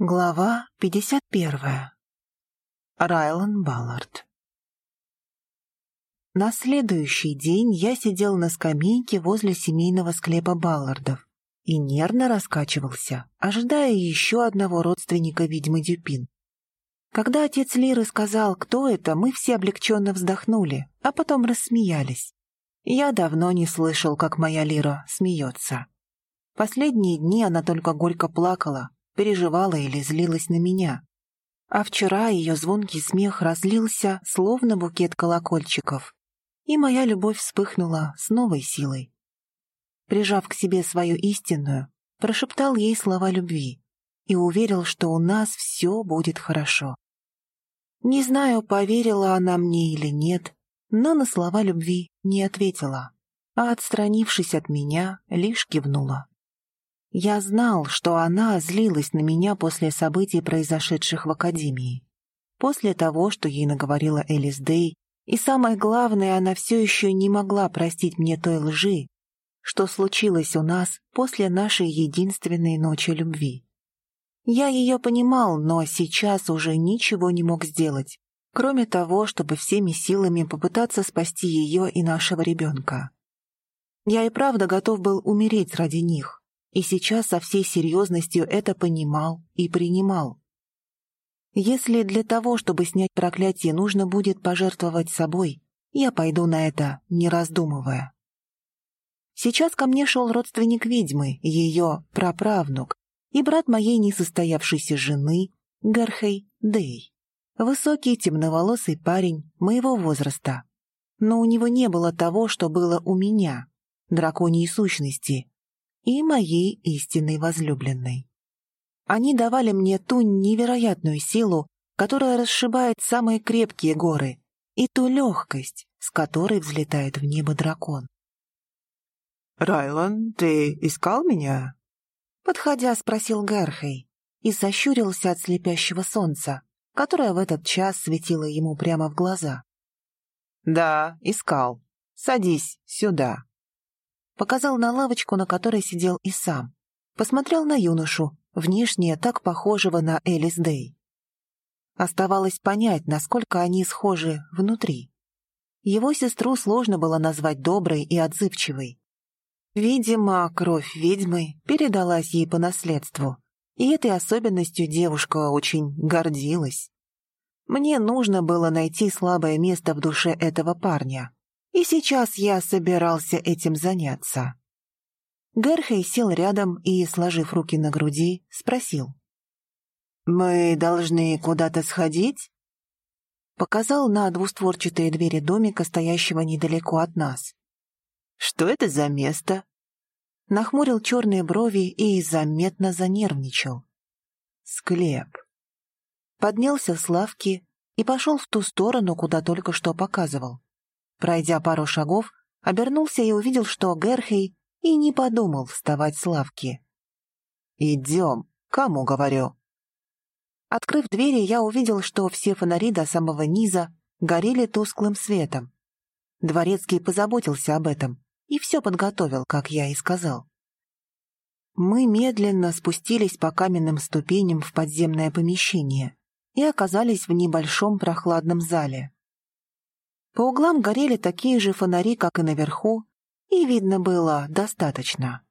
Глава 51. Райлан Баллард. На следующий день я сидел на скамейке возле семейного склепа Баллардов и нервно раскачивался, ожидая еще одного родственника ведьмы Дюпин. Когда отец Лиры сказал, кто это, мы все облегченно вздохнули, а потом рассмеялись. Я давно не слышал, как моя Лира смеется. Последние дни она только горько плакала, переживала или злилась на меня. А вчера ее звонкий смех разлился, словно букет колокольчиков, и моя любовь вспыхнула с новой силой. Прижав к себе свою истинную, прошептал ей слова любви и уверил, что у нас все будет хорошо. Не знаю, поверила она мне или нет, но на слова любви не ответила, а, отстранившись от меня, лишь кивнула. Я знал, что она злилась на меня после событий, произошедших в Академии. После того, что ей наговорила Элис Дэй, и самое главное, она все еще не могла простить мне той лжи, что случилось у нас после нашей единственной ночи любви. Я ее понимал, но сейчас уже ничего не мог сделать, кроме того, чтобы всеми силами попытаться спасти ее и нашего ребенка. Я и правда готов был умереть ради них, и сейчас со всей серьезностью это понимал и принимал. Если для того, чтобы снять проклятие, нужно будет пожертвовать собой, я пойду на это, не раздумывая. Сейчас ко мне шел родственник ведьмы, ее праправнук, и брат моей несостоявшейся жены, Гархей Дей. Высокий темноволосый парень моего возраста. Но у него не было того, что было у меня, драконьей сущности, и моей истинной возлюбленной. Они давали мне ту невероятную силу, которая расшибает самые крепкие горы, и ту легкость, с которой взлетает в небо дракон. «Райлан, ты искал меня?» Подходя, спросил Гархей и сощурился от слепящего солнца, которое в этот час светило ему прямо в глаза. «Да, искал. Садись сюда». Показал на лавочку, на которой сидел и сам. Посмотрел на юношу, внешне так похожего на Элис Дэй. Оставалось понять, насколько они схожи внутри. Его сестру сложно было назвать доброй и отзывчивой. Видимо, кровь ведьмы передалась ей по наследству, и этой особенностью девушка очень гордилась. Мне нужно было найти слабое место в душе этого парня, и сейчас я собирался этим заняться. Герхей сел рядом и, сложив руки на груди, спросил. «Мы должны куда-то сходить?» Показал на двустворчатые двери домика, стоящего недалеко от нас. «Что это за место?» Нахмурил черные брови и заметно занервничал. «Склеп». Поднялся с лавки и пошел в ту сторону, куда только что показывал. Пройдя пару шагов, обернулся и увидел, что Герхей и не подумал вставать с лавки. «Идем, кому говорю?» Открыв двери, я увидел, что все фонари до самого низа горели тусклым светом. Дворецкий позаботился об этом и все подготовил, как я и сказал. Мы медленно спустились по каменным ступеням в подземное помещение и оказались в небольшом прохладном зале. По углам горели такие же фонари, как и наверху, и видно было достаточно.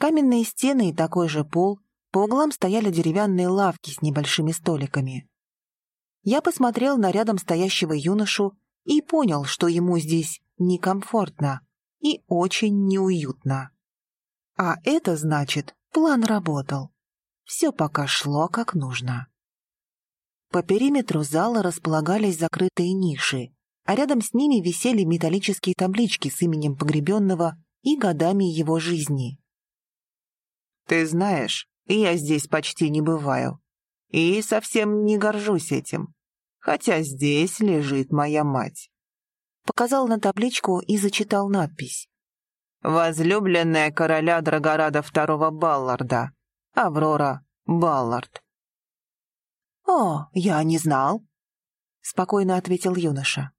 Каменные стены и такой же пол, по углам стояли деревянные лавки с небольшими столиками. Я посмотрел на рядом стоящего юношу и понял, что ему здесь некомфортно и очень неуютно. А это значит, план работал. Все пока шло как нужно. По периметру зала располагались закрытые ниши, а рядом с ними висели металлические таблички с именем погребенного и годами его жизни. «Ты знаешь, я здесь почти не бываю, и совсем не горжусь этим, хотя здесь лежит моя мать». Показал на табличку и зачитал надпись. «Возлюбленная короля Драгорада II Балларда, Аврора Баллард». «О, я не знал», — спокойно ответил юноша.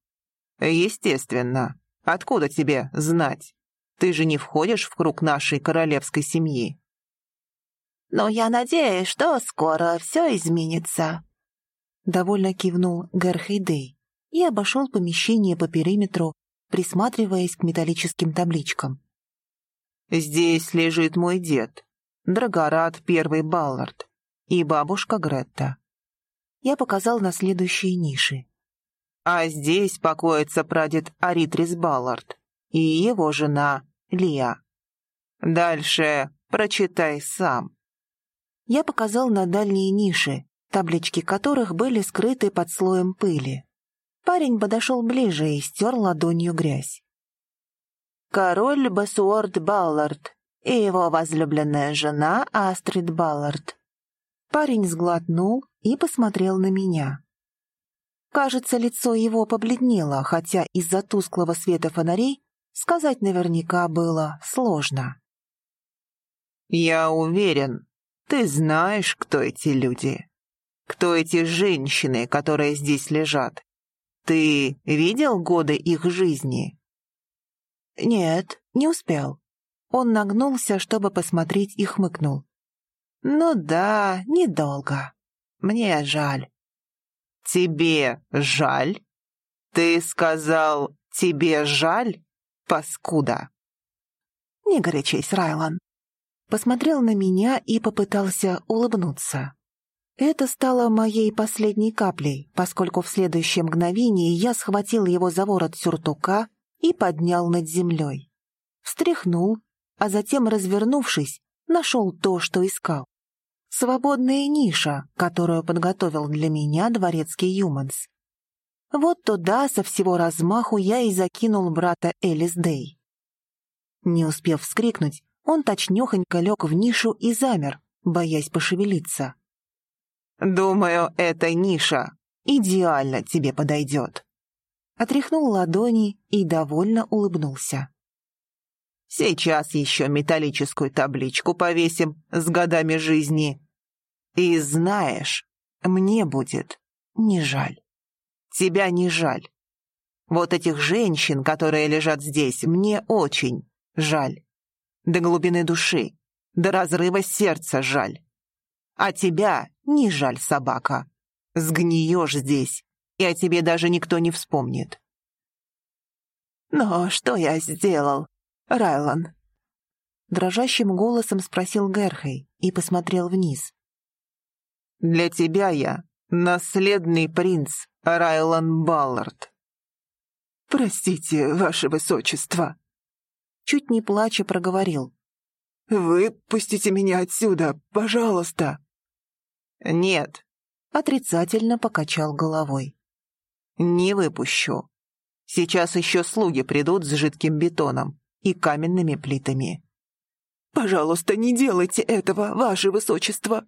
«Естественно. Откуда тебе знать? Ты же не входишь в круг нашей королевской семьи». но я надеюсь, что скоро все изменится». Довольно кивнул Герхейдей и обошел помещение по периметру, присматриваясь к металлическим табличкам. «Здесь лежит мой дед, Драгорат Первый Баллард и бабушка Гретта». Я показал на следующие ниши. «А здесь покоится прадед Аритрис Баллард и его жена Лия. Дальше прочитай сам». Я показал на дальние ниши, таблички которых были скрыты под слоем пыли. Парень подошел ближе и стер ладонью грязь. Король Басуорд Баллард и его возлюбленная жена Астрид Баллард. Парень сглотнул и посмотрел на меня. Кажется, лицо его побледнело, хотя из-за тусклого света фонарей сказать наверняка было сложно. «Я уверен, ты знаешь, кто эти люди. Кто эти женщины, которые здесь лежат. Ты видел годы их жизни?» «Нет, не успел». Он нагнулся, чтобы посмотреть, и хмыкнул. «Ну да, недолго. Мне жаль». «Тебе жаль? Ты сказал, тебе жаль, паскуда?» «Не горячись, Райлан». Посмотрел на меня и попытался улыбнуться. Это стало моей последней каплей, поскольку в следующее мгновение я схватил его за ворот сюртука и поднял над землей. Встряхнул, а затем, развернувшись, нашел то, что искал. Свободная ниша, которую подготовил для меня дворецкий Юманс. Вот туда со всего размаху я и закинул брата Элис Дэй. Не успев вскрикнуть, он точнёхонько лег в нишу и замер, боясь пошевелиться. «Думаю, эта ниша идеально тебе подойдет». Отряхнул ладони и довольно улыбнулся. «Сейчас еще металлическую табличку повесим с годами жизни. И знаешь, мне будет не жаль. Тебя не жаль. Вот этих женщин, которые лежат здесь, мне очень жаль. До глубины души, до разрыва сердца жаль. А тебя не жаль, собака. Сгниешь здесь, и о тебе даже никто не вспомнит. «Но что я сделал, Райлан?» Дрожащим голосом спросил Герхей и посмотрел вниз. «Для тебя я наследный принц Райлан Баллард». «Простите, ваше высочество», — чуть не плача проговорил. «Выпустите меня отсюда, пожалуйста!» «Нет», — отрицательно покачал головой. «Не выпущу. Сейчас еще слуги придут с жидким бетоном и каменными плитами». «Пожалуйста, не делайте этого, ваше высочество!»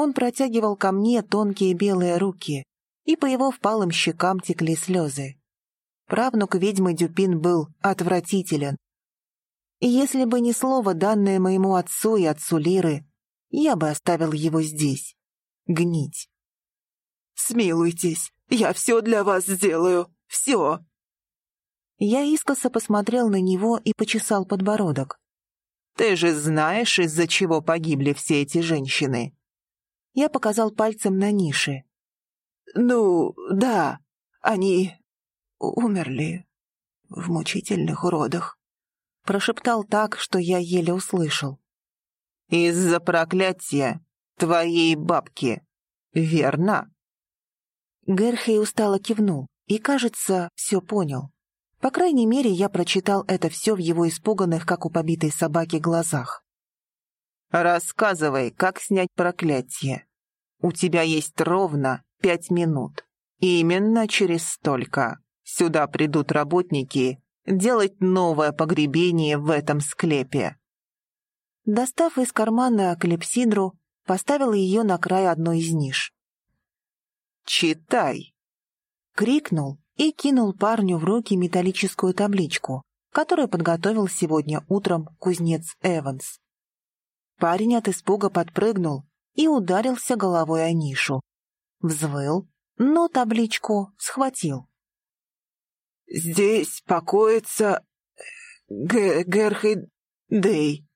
Он протягивал ко мне тонкие белые руки, и по его впалым щекам текли слезы. Правнук ведьмы Дюпин был отвратителен. И если бы не слово, данное моему отцу и отцу Лиры, я бы оставил его здесь. Гнить. «Смилуйтесь, я все для вас сделаю, все!» Я искоса посмотрел на него и почесал подбородок. «Ты же знаешь, из-за чего погибли все эти женщины?» Я показал пальцем на ниши. «Ну, да, они умерли в мучительных родах», прошептал так, что я еле услышал. Из-за проклятия твоей бабки. Верно?» Герхей устало кивнул и, кажется, все понял. По крайней мере, я прочитал это все в его испуганных, как у побитой собаки, глазах. «Рассказывай, как снять проклятие. У тебя есть ровно пять минут. Именно через столько. Сюда придут работники делать новое погребение в этом склепе. Достав из кармана клепсидру, поставил ее на край одной из ниш. «Читай!» — крикнул и кинул парню в руки металлическую табличку, которую подготовил сегодня утром кузнец Эванс. Парень от испуга подпрыгнул и ударился головой о нишу. Взвыл, но табличку схватил. «Здесь покоится Г Герхейд Дэй»,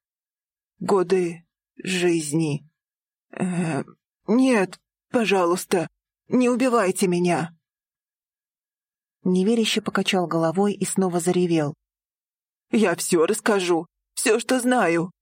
годы жизни. Э, нет, пожалуйста, не убивайте меня. Неверяще покачал головой и снова заревел. «Я все расскажу, все, что знаю.